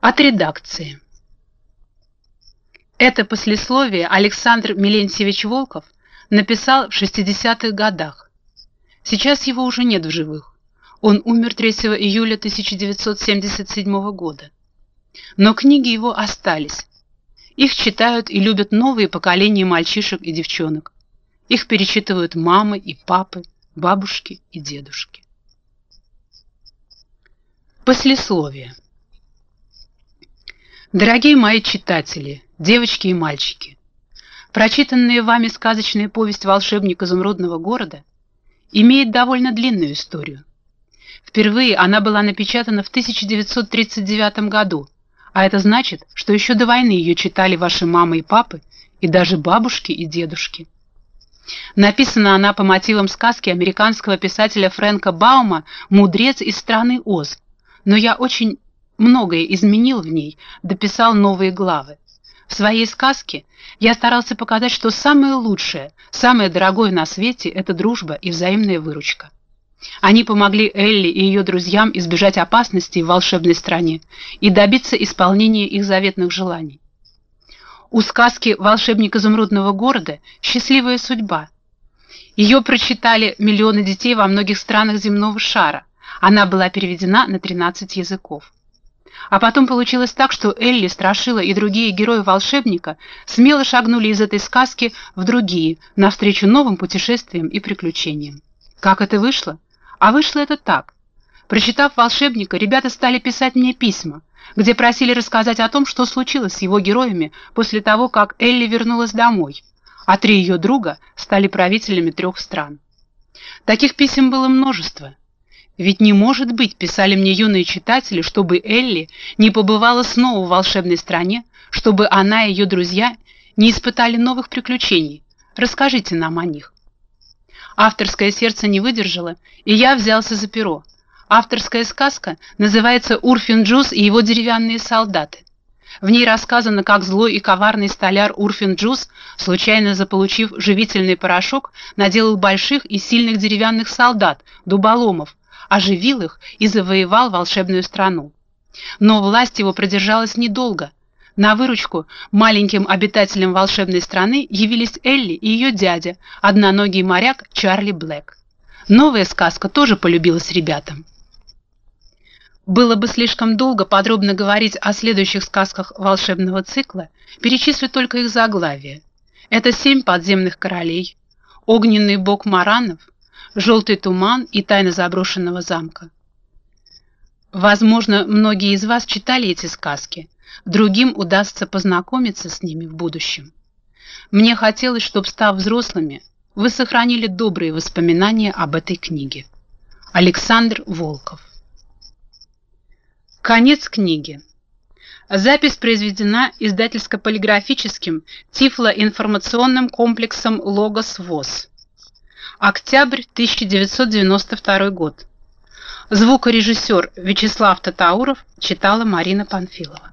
От редакции. Это послесловие Александр Милентьевич Волков написал в 60-х годах. Сейчас его уже нет в живых. Он умер 3 июля 1977 года. Но книги его остались. Их читают и любят новые поколения мальчишек и девчонок. Их перечитывают мамы и папы, бабушки и дедушки. Послесловие. Дорогие мои читатели, девочки и мальчики, прочитанная вами сказочная повесть «Волшебник изумрудного города» имеет довольно длинную историю. Впервые она была напечатана в 1939 году, а это значит, что еще до войны ее читали ваши мамы и папы, и даже бабушки и дедушки. Написана она по мотивам сказки американского писателя Фрэнка Баума «Мудрец из страны Оз», но я очень многое изменил в ней, дописал новые главы. В своей сказке я старался показать, что самое лучшее, самое дорогое на свете – это дружба и взаимная выручка. Они помогли Элли и ее друзьям избежать опасностей в волшебной стране и добиться исполнения их заветных желаний. У сказки «Волшебник изумрудного города» счастливая судьба. Ее прочитали миллионы детей во многих странах земного шара. Она была переведена на 13 языков. А потом получилось так, что Элли, Страшила и другие герои волшебника смело шагнули из этой сказки в другие, навстречу новым путешествиям и приключениям. Как это вышло? А вышло это так. Прочитав «Волшебника», ребята стали писать мне письма, где просили рассказать о том, что случилось с его героями после того, как Элли вернулась домой, а три ее друга стали правителями трех стран. Таких писем было множество, ведь не может быть, писали мне юные читатели, чтобы Элли не побывала снова в волшебной стране, чтобы она и ее друзья не испытали новых приключений. Расскажите нам о них. Авторское сердце не выдержало, и я взялся за перо. Авторская сказка называется «Урфин Джуз и его деревянные солдаты». В ней рассказано, как злой и коварный столяр Урфин Джуз, случайно заполучив живительный порошок, наделал больших и сильных деревянных солдат, дуболомов, оживил их и завоевал волшебную страну. Но власть его продержалась недолго. На выручку маленьким обитателям волшебной страны явились Элли и ее дядя, одноногий моряк Чарли Блэк. Новая сказка тоже полюбилась ребятам. Было бы слишком долго подробно говорить о следующих сказках волшебного цикла, перечислю только их заглавие. Это «Семь подземных королей», «Огненный бог Маранов», «Желтый туман» и «Тайна заброшенного замка». Возможно, многие из вас читали эти сказки, другим удастся познакомиться с ними в будущем. Мне хотелось, чтобы, став взрослыми, вы сохранили добрые воспоминания об этой книге. Александр Волков Конец книги. Запись произведена издательско-полиграфическим тифлоинформационным комплексом «Логос ВОЗ». Октябрь 1992 год. Звукорежиссер Вячеслав Татауров читала Марина Панфилова.